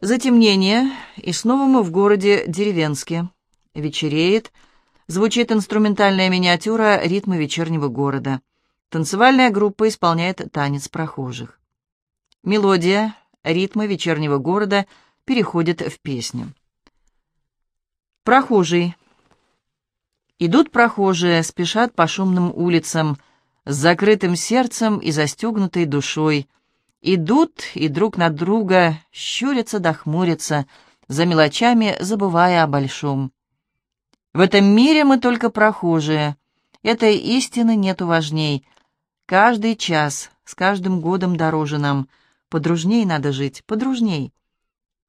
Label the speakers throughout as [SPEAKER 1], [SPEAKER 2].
[SPEAKER 1] Затемнение, и снова мы в городе Деревенске. Вечереет, звучит инструментальная миниатюра ритма вечернего города. Танцевальная группа исполняет танец прохожих. Мелодия, ритмы вечернего города переходит в песню. Прохожий. Идут прохожие, спешат по шумным улицам, с закрытым сердцем и застегнутой душой. Идут и друг на друга щурятся да хмурятся, за мелочами забывая о большом. В этом мире мы только прохожие. Этой истины нету важней. Каждый час, с каждым годом дороже нам. Подружней надо жить, подружней.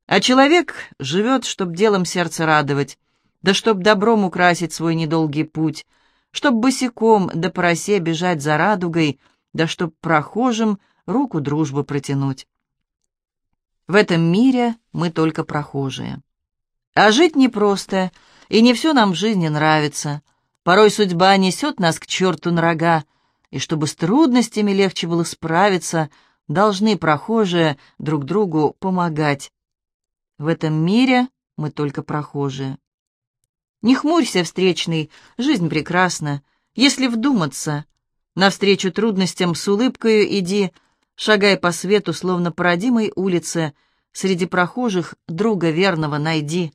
[SPEAKER 1] А человек живет, чтоб делом сердце радовать, да чтоб добром украсить свой недолгий путь, чтоб босиком да по росе бежать за радугой, да чтоб прохожим руку дружбы протянуть. В этом мире мы только прохожие. А жить непросто, и не все нам в жизни нравится. Порой судьба несет нас к черту на рога, и чтобы с трудностями легче было справиться, должны прохожие друг другу помогать. В этом мире мы только прохожие. Не хмурься, встречный, жизнь прекрасна. Если вдуматься, навстречу трудностям с улыбкою иди, шагай по свету, словно по родимой улице, среди прохожих друга верного найди.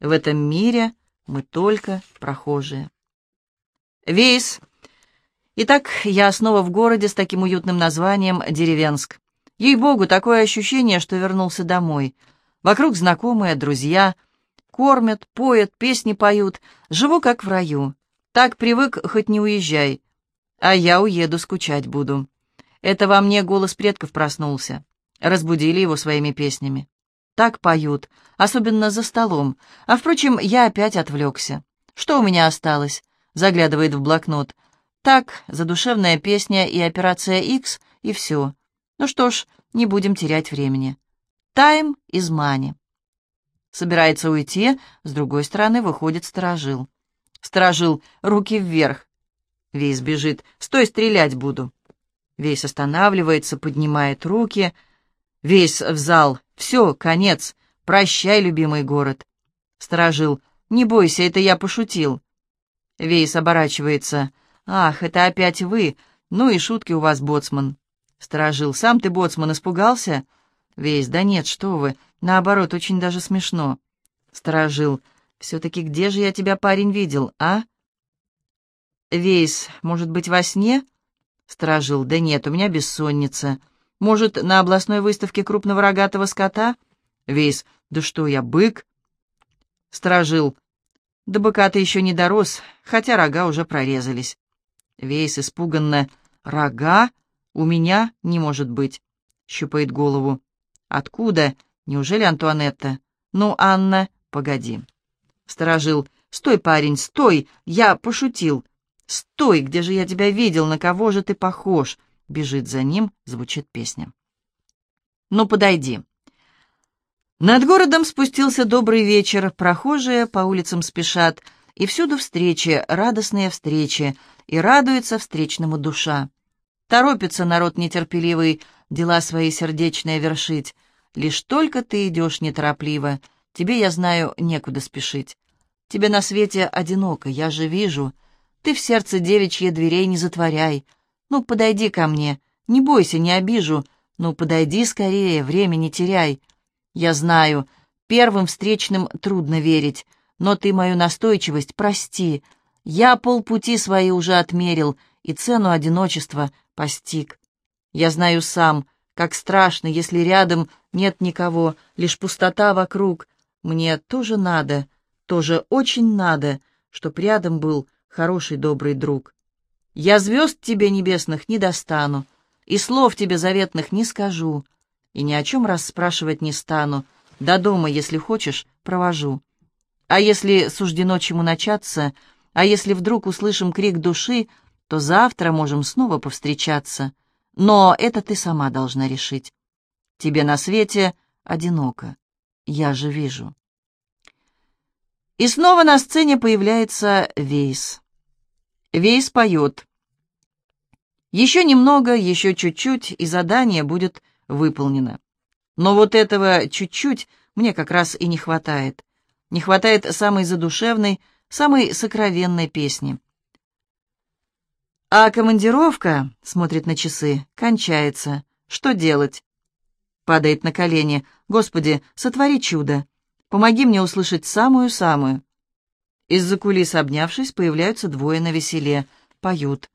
[SPEAKER 1] В этом мире мы только прохожие. Вейс. Итак, я снова в городе с таким уютным названием Деревенск. Ей-богу, такое ощущение, что вернулся домой. Вокруг знакомые, друзья — Кормят, поят, песни поют. Живу как в раю. Так привык, хоть не уезжай. А я уеду, скучать буду. Это во мне голос предков проснулся. Разбудили его своими песнями. Так поют, особенно за столом. А, впрочем, я опять отвлекся. Что у меня осталось? Заглядывает в блокнот. Так, задушевная песня и операция X, и все. Ну что ж, не будем терять времени. Time is money. Собирается уйти, с другой стороны выходит сторожил. Сторожил, руки вверх. Вейс бежит. «Стой, стрелять буду!» Вейс останавливается, поднимает руки. Вейс в зал. «Все, конец. Прощай, любимый город!» Сторожил. «Не бойся, это я пошутил!» Вейс оборачивается. «Ах, это опять вы! Ну и шутки у вас, боцман!» Сторожил. «Сам ты, боцман, испугался?» Вейс. «Да нет, что вы! Наоборот, очень даже смешно. Сторожил. Все-таки где же я тебя, парень, видел, а? Вейс, может быть, во сне? Сторожил. Да нет, у меня бессонница. Может, на областной выставке крупного рогатого скота? Вейс. Да что я, бык? Сторожил. До быка ты еще не дорос, хотя рога уже прорезались. Вейс испуганно. Рога? У меня не может быть. Щупает голову. Откуда? Неужели Антуанетта? Ну, Анна, погоди. Сторожил. Стой, парень, стой! Я пошутил. Стой, где же я тебя видел, на кого же ты похож? Бежит за ним, звучит песня. Ну, подойди. Над городом спустился добрый вечер, прохожие по улицам спешат, и всюду встречи, радостные встречи, и радуется встречному душа. Торопится народ нетерпеливый дела свои сердечные вершить, Лишь только ты идешь неторопливо, тебе, я знаю, некуда спешить. Тебе на свете одиноко, я же вижу. Ты в сердце девичье дверей не затворяй. Ну, подойди ко мне, не бойся, не обижу. Ну, подойди скорее, время не теряй. Я знаю, первым встречным трудно верить, но ты мою настойчивость прости. Я полпути свои уже отмерил и цену одиночества постиг. Я знаю сам, как страшно, если рядом нет никого, лишь пустота вокруг. Мне тоже надо, тоже очень надо, чтоб рядом был хороший добрый друг. Я звезд тебе небесных не достану, и слов тебе заветных не скажу, и ни о чем расспрашивать не стану, до дома, если хочешь, провожу. А если суждено чему начаться, а если вдруг услышим крик души, то завтра можем снова повстречаться — но это ты сама должна решить. Тебе на свете одиноко. Я же вижу. И снова на сцене появляется Вейс. Вейс поет. Еще немного, еще чуть-чуть, и задание будет выполнено. Но вот этого чуть-чуть мне как раз и не хватает. Не хватает самой задушевной, самой сокровенной песни. А командировка, смотрит на часы, кончается. Что делать? Падает на колени. Господи, сотвори чудо. Помоги мне услышать самую-самую. Из-за кулис, обнявшись, появляются двое на веселе. Поют.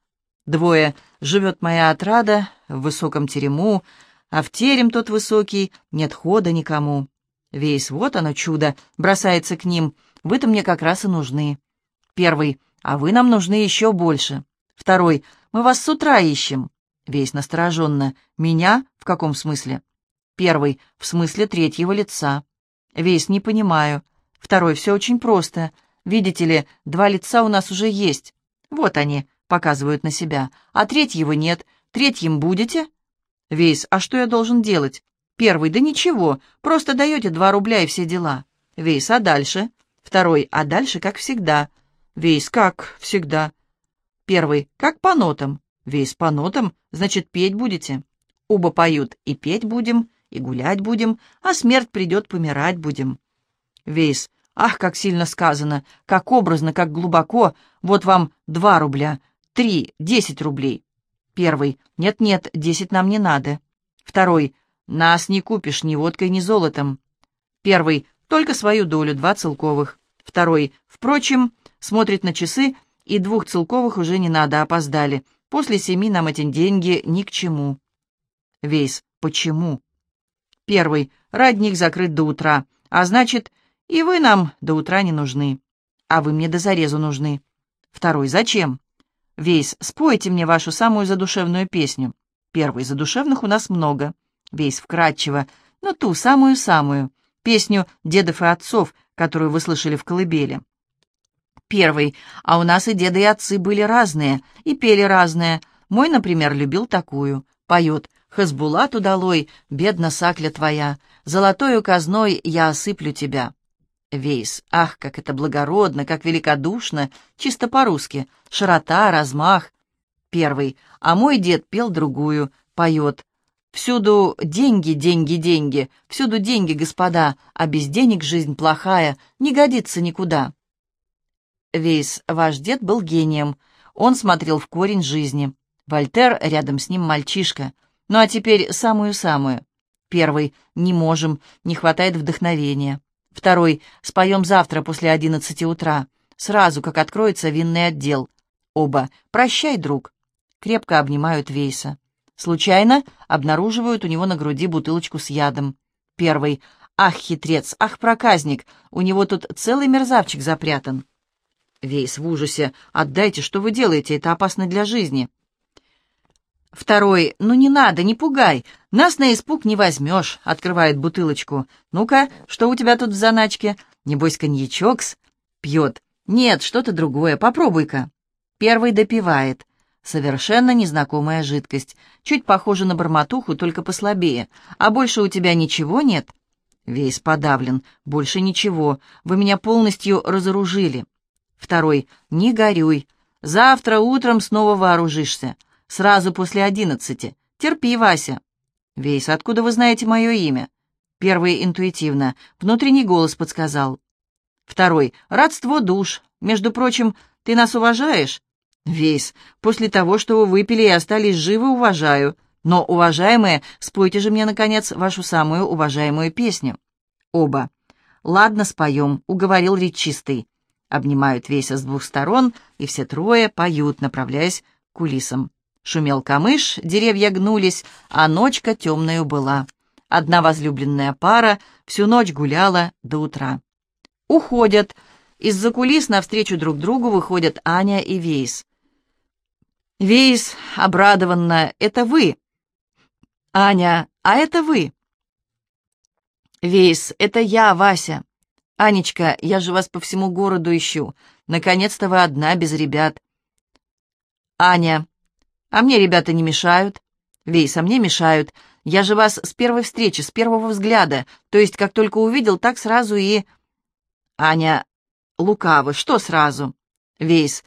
[SPEAKER 1] Двое. Живет моя отрада в высоком терему, а в терем тот высокий нет хода никому. Весь, вот оно чудо, бросается к ним. Вы-то мне как раз и нужны. Первый. А вы нам нужны еще больше. Второй. Мы вас с утра ищем. Весь настороженно. Меня? В каком смысле? Первый. В смысле третьего лица. Весь не понимаю. Второй. Все очень просто. Видите ли, два лица у нас уже есть. Вот они, показывают на себя. А третьего нет. Третьим будете? Вейс, а что я должен делать? Первый, да ничего, просто даете два рубля и все дела. Вейс, а дальше? Второй, а дальше как всегда. Вейс, как всегда. Первый, как по нотам. Вейс, по нотам, значит, петь будете. Оба поют, и петь будем, и гулять будем, а смерть придет, помирать будем. Вейс, ах, как сильно сказано, как образно, как глубоко, вот вам два рубля, три, десять рублей. Первый, нет-нет, десять нам не надо. Второй, нас не купишь ни водкой, ни золотом. Первый, только свою долю, два целковых. Второй, впрочем, смотрит на часы, и двух целковых уже не надо, опоздали. После семи нам эти деньги ни к чему. Вейс, почему? Первый, родник закрыт до утра, а значит, и вы нам до утра не нужны. А вы мне до зарезу нужны. Второй, зачем? Вейс, спойте мне вашу самую задушевную песню. Первый, задушевных у нас много. Вейс вкратчиво, но ту самую-самую, песню дедов и отцов, которую вы слышали в колыбели. Первый, а у нас и деды, и отцы были разные, и пели разные. Мой, например, любил такую. Поет «Хазбулат удалой, бедна сакля твоя, золотою казной я осыплю тебя». Вейс, ах, как это благородно, как великодушно, чисто по-русски, широта, размах. Первый, а мой дед пел другую, поет Всюду деньги, деньги, деньги, всюду деньги, господа, а без денег жизнь плохая, не годится никуда. Вейс, ваш дед был гением, он смотрел в корень жизни. Вольтер рядом с ним мальчишка. Ну а теперь самую-самую. Первый, не можем, не хватает вдохновения. Второй, споем завтра после одиннадцати утра, сразу, как откроется винный отдел. Оба, прощай, друг. Крепко обнимают Вейса. Случайно обнаруживают у него на груди бутылочку с ядом. Первый. «Ах, хитрец! Ах, проказник! У него тут целый мерзавчик запрятан!» Вейс в ужасе. «Отдайте, что вы делаете? Это опасно для жизни!» Второй. «Ну не надо, не пугай! Нас на испуг не возьмешь!» Открывает бутылочку. «Ну-ка, что у тебя тут в заначке? Небось, коньячокс?» Пьет. «Нет, что-то другое. Попробуй-ка!» Первый допивает. Совершенно незнакомая жидкость. Чуть похожа на бормотуху, только послабее. А больше у тебя ничего нет? Весь подавлен. Больше ничего. Вы меня полностью разоружили. Второй. Не горюй. Завтра утром снова вооружишься. Сразу после одиннадцати. Терпи, Вася. Вейс, откуда вы знаете мое имя? Первый интуитивно. Внутренний голос подсказал. Второй. Родство душ. Между прочим, ты нас уважаешь? Вейс, после того, что вы выпили и остались живы, уважаю. Но, уважаемые, спойте же мне, наконец, вашу самую уважаемую песню. Оба. Ладно, споем, уговорил речистый. Обнимают Вейса с двух сторон, и все трое поют, направляясь к кулисам. Шумел камыш, деревья гнулись, а ночка темною была. Одна возлюбленная пара всю ночь гуляла до утра. Уходят. Из-за кулис навстречу друг другу выходят Аня и Вейс. Вейс обрадованно «Это вы!» «Аня, а это вы!» «Вейс, это я, Вася!» «Анечка, я же вас по всему городу ищу. Наконец-то вы одна, без ребят». «Аня, а мне ребята не мешают?» «Вейс, а мне мешают. Я же вас с первой встречи, с первого взгляда, то есть как только увидел, так сразу и...» «Аня, лукаво, что сразу?» «Вейс,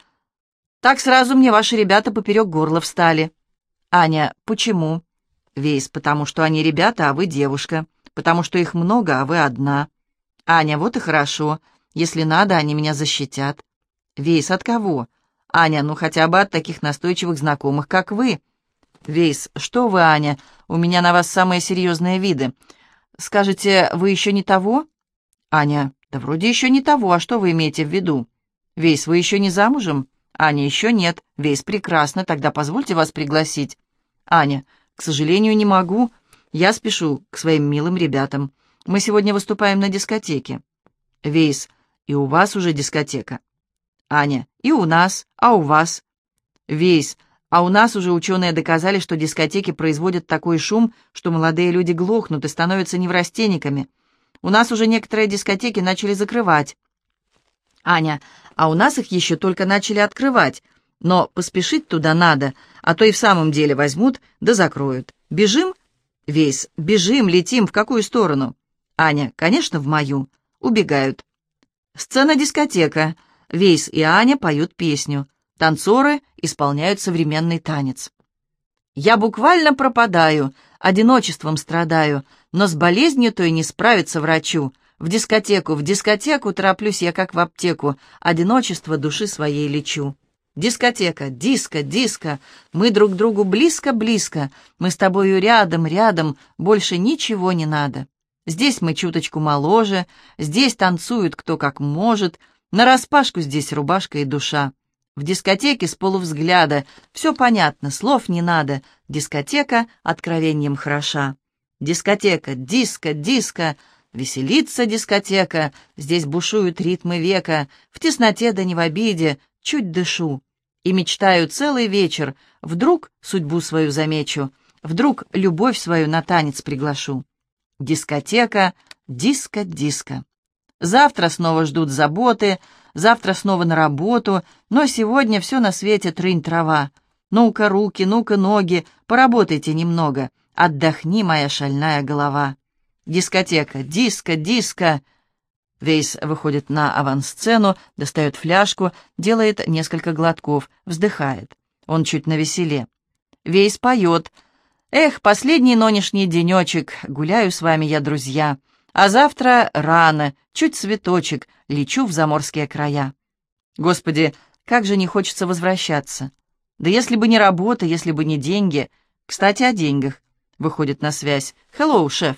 [SPEAKER 1] так сразу мне ваши ребята поперек горла встали. Аня, почему? Вейс, потому что они ребята, а вы девушка. потому что их много, а вы одна. Аня, вот и хорошо. Если надо, они меня защитят. Вейс, от кого? Аня, ну хотя бы от таких настойчивых знакомых, как вы. Вейс, что вы, Аня, у меня на вас самые серьезные виды. Скажете, вы еще не того? Аня, да вроде еще не того, а что вы имеете в виду? Вейс, вы еще не замужем? Аня, еще нет. Вейс, прекрасно, тогда позвольте вас пригласить. Аня, к сожалению, не могу. Я спешу к своим милым ребятам. Мы сегодня выступаем на дискотеке. Вейс, и у вас уже дискотека. Аня, и у нас, а у вас? Вейс, а у нас уже ученые доказали, что дискотеки производят такой шум, что молодые люди глохнут и становятся неврастенниками. У нас уже некоторые дискотеки начали закрывать. Аня, а у нас их еще только начали открывать. Но поспешить туда надо, а то и в самом деле возьмут да закроют. Бежим? Весь. Бежим, летим. В какую сторону? Аня, конечно, в мою. Убегают. Сцена-дискотека. Вейс и Аня поют песню. Танцоры исполняют современный танец. Я буквально пропадаю, одиночеством страдаю, но с болезнью то и не справиться врачу. В дискотеку, в дискотеку тороплюсь я как в аптеку, одиночество души своей лечу. Дискотека, диско, диско, мы друг другу близко-близко, мы с тобою рядом, рядом, больше ничего не надо. Здесь мы чуточку моложе, здесь танцуют кто как может, нараспашку здесь рубашка и душа. В дискотеке с полувзгляда. Все понятно, слов не надо, дискотека откровением хороша. Дискотека, диско, диско, веселится дискотека, здесь бушуют ритмы века, в тесноте да не в обиде, чуть дышу. И мечтаю целый вечер, вдруг судьбу свою замечу, вдруг любовь свою на танец приглашу. Дискотека, диско-диско. Завтра снова ждут заботы, завтра снова на работу, но сегодня все на свете трынь-трава. Ну-ка руки, ну-ка ноги, поработайте немного, отдохни, моя шальная голова. Дискотека, диско, диско. Вейс выходит на авансцену, достает фляжку, делает несколько глотков, вздыхает. Он чуть навеселе. Вейс поет. «Эх, последний нонешний денечек, гуляю с вами я, друзья. А завтра рано, чуть цветочек, лечу в заморские края». Господи, как же не хочется возвращаться. Да если бы не работа, если бы не деньги. Кстати, о деньгах. Выходит на связь. «Хеллоу, шеф».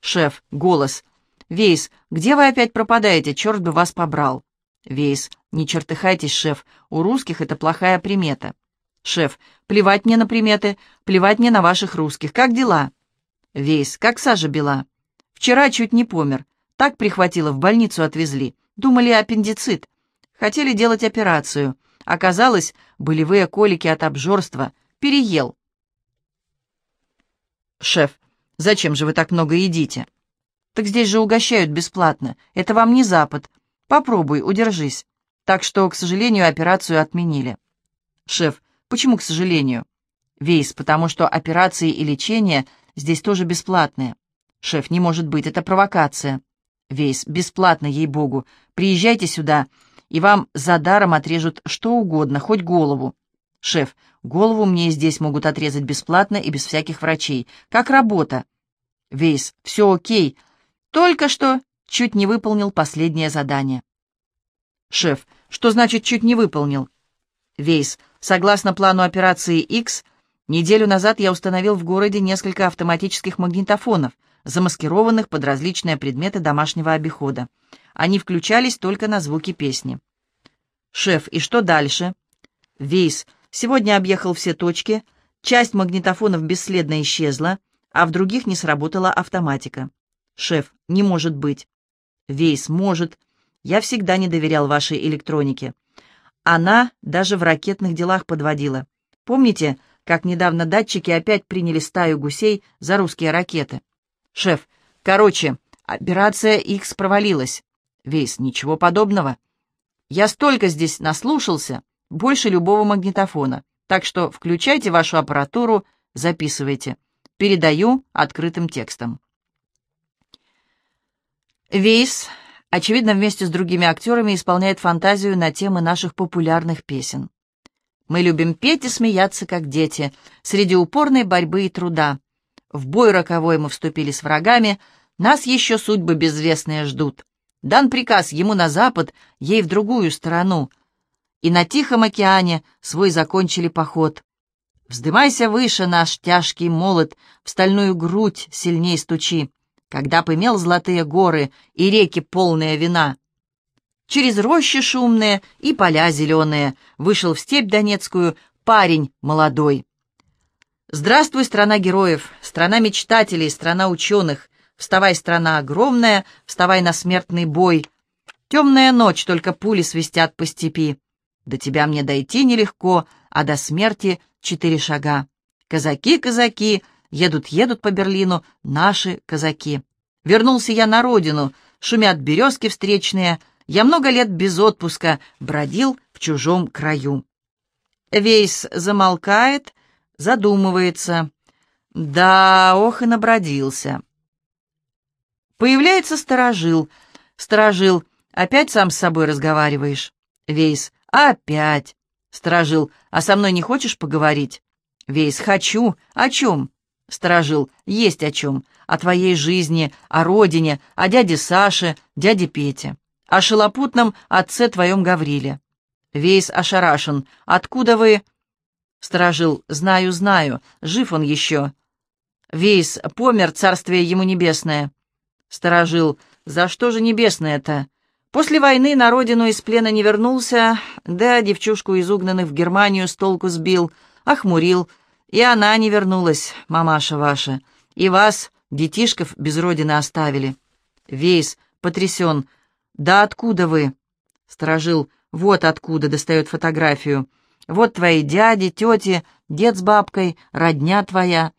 [SPEAKER 1] «Шеф, голос. «Вейс, где вы опять пропадаете? Черт бы вас побрал!» «Вейс, не чертыхайтесь, шеф, у русских это плохая примета». «Шеф, плевать мне на приметы, плевать мне на ваших русских. Как дела?» «Вейс, как сажа бела. Вчера чуть не помер. Так прихватило, в больницу отвезли. Думали аппендицит. Хотели делать операцию. Оказалось, болевые колики от обжорства. Переел». «Шеф, зачем же вы так много едите?» Так здесь же угощают бесплатно. Это вам не Запад. Попробуй, удержись. Так что, к сожалению, операцию отменили. Шеф, почему к сожалению? Вейс, потому что операции и лечение здесь тоже бесплатные. Шеф, не может быть, это провокация. Вейс, бесплатно, ей-богу. Приезжайте сюда, и вам за даром отрежут что угодно, хоть голову. Шеф, голову мне здесь могут отрезать бесплатно и без всяких врачей. Как работа? Вейс, все окей, только что чуть не выполнил последнее задание. Шеф, что значит чуть не выполнил? Вейс, согласно плану операции X, неделю назад я установил в городе несколько автоматических магнитофонов, замаскированных под различные предметы домашнего обихода. Они включались только на звуки песни. Шеф, и что дальше? Вейс, сегодня объехал все точки, часть магнитофонов бесследно исчезла, а в других не сработала автоматика. Шеф, не может быть. Вейс, может. Я всегда не доверял вашей электронике. Она даже в ракетных делах подводила. Помните, как недавно датчики опять приняли стаю гусей за русские ракеты? Шеф, короче, операция X провалилась. Вейс, ничего подобного. Я столько здесь наслушался, больше любого магнитофона. Так что включайте вашу аппаратуру, записывайте. Передаю открытым текстом. Вейс, очевидно, вместе с другими актерами исполняет фантазию на темы наших популярных песен. Мы любим петь и смеяться, как дети, среди упорной борьбы и труда. В бой роковой мы вступили с врагами, нас еще судьбы безвестные ждут. Дан приказ ему на запад, ей в другую сторону. И на Тихом океане свой закончили поход. Вздымайся выше, наш тяжкий молот, в стальную грудь сильней стучи, когда пымел золотые горы и реки полные вина. Через рощи шумные и поля зеленые вышел в степь Донецкую парень молодой. Здравствуй, страна героев, страна мечтателей, страна ученых. Вставай, страна огромная, вставай на смертный бой. Темная ночь, только пули свистят по степи. До тебя мне дойти нелегко, а до смерти четыре шага. Казаки, казаки, едут-едут по Берлину наши казаки. Вернулся я на родину, шумят березки встречные, я много лет без отпуска бродил в чужом краю. Вейс замолкает, задумывается. Да, ох и набродился. Появляется сторожил. Сторожил, опять сам с собой разговариваешь? Вейс, опять. Сторожил, а со мной не хочешь поговорить? Вейс, хочу. О чем? Сторожил, есть о чем. О твоей жизни, о родине, о дяде Саше, дяде Пете. О шелопутном отце твоем Гавриле. Вейс ошарашен. Откуда вы... Сторожил, знаю, знаю, жив он еще. Вейс, помер, царствие ему небесное. Сторожил, за что же небесное-то? После войны на родину из плена не вернулся, да девчушку из угнанных в Германию с толку сбил, охмурил, и она не вернулась, мамаша ваша, и вас, детишков, без родины оставили. Вейс, потрясен, да откуда вы? Сторожил, вот откуда, достает фотографию. Вот твои дяди, тети, дед с бабкой, родня твоя.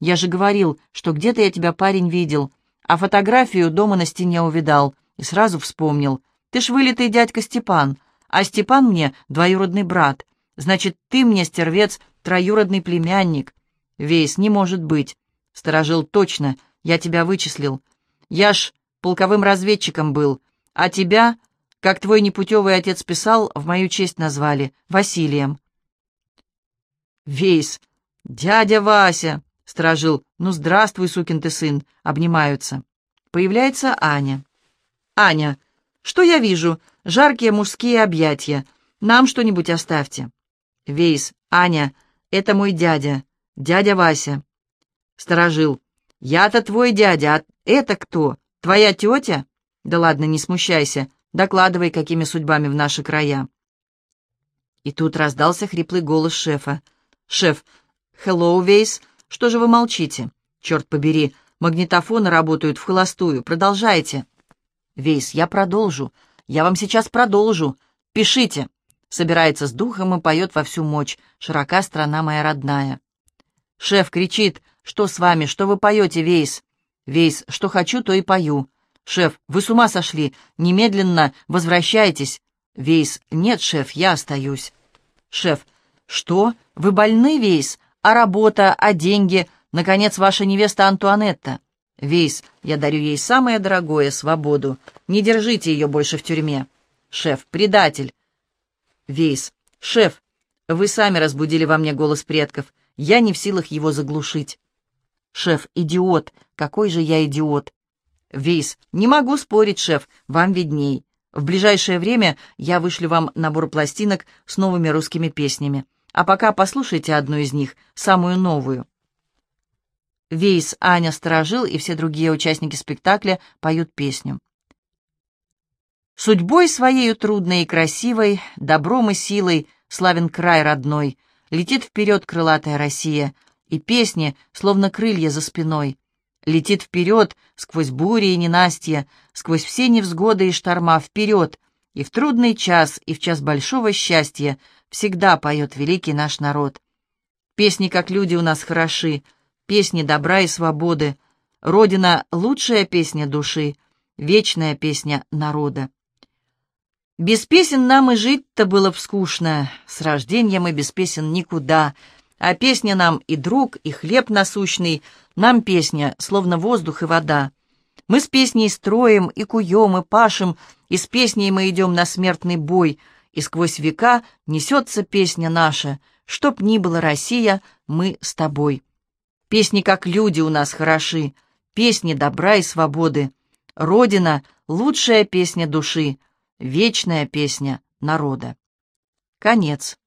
[SPEAKER 1] Я же говорил, что где-то я тебя, парень, видел, а фотографию дома на стене увидал и сразу вспомнил. Ты ж вылитый дядька Степан, а Степан мне двоюродный брат. Значит, ты мне, стервец, троюродный племянник. Вейс, не может быть. Сторожил, точно, я тебя вычислил. Я ж полковым разведчиком был, а тебя как твой непутевый отец писал, в мою честь назвали Василием. Вейс. Дядя Вася. Сторожил. Ну, здравствуй, сукин ты сын. Обнимаются. Появляется Аня. Аня. Что я вижу? Жаркие мужские объятия. Нам что-нибудь оставьте. Вейс. Аня. Это мой дядя. Дядя Вася. Сторожил. Я-то твой дядя, а это кто? Твоя тетя? Да ладно, не смущайся. Докладывай, какими судьбами в наши края». И тут раздался хриплый голос шефа. «Шеф, hello, Вейс, что же вы молчите? Черт побери, магнитофоны работают в холостую, продолжайте». «Вейс, я продолжу, я вам сейчас продолжу. Пишите». Собирается с духом и поет во всю мощь. Широка страна моя родная. Шеф кричит, что с вами, что вы поете, Вейс? Вейс, что хочу, то и пою. «Шеф, вы с ума сошли! Немедленно возвращайтесь!» «Вейс, нет, шеф, я остаюсь». «Шеф, что? Вы больны, Вейс? А работа, а деньги? Наконец, ваша невеста Антуанетта?» «Вейс, я дарю ей самое дорогое — свободу. Не держите ее больше в тюрьме». «Шеф, предатель». «Вейс, шеф, вы сами разбудили во мне голос предков. Я не в силах его заглушить». «Шеф, идиот! Какой же я идиот!» «Вейс, не могу спорить, шеф, вам видней. В ближайшее время я вышлю вам набор пластинок с новыми русскими песнями. А пока послушайте одну из них, самую новую». Вейс, Аня Сторожил и все другие участники спектакля поют песню. Судьбой своею трудной и красивой, добром и силой славен край родной, летит вперед крылатая Россия, и песни, словно крылья за спиной, Летит вперед, сквозь бури и ненастья, сквозь все невзгоды и шторма, вперед, и в трудный час, и в час большого счастья всегда поет великий наш народ. Песни, как люди, у нас хороши, песни добра и свободы. Родина — лучшая песня души, вечная песня народа. Без песен нам и жить-то было б скучно, с рождения мы без песен никуда — а песня нам и друг, и хлеб насущный, нам песня, словно воздух и вода. Мы с песней строим и куем, и пашем, и с песней мы идем на смертный бой, и сквозь века несется песня наша, чтоб ни была Россия, мы с тобой. Песни, как люди, у нас хороши, песни добра и свободы. Родина — лучшая песня души, вечная песня народа. Конец.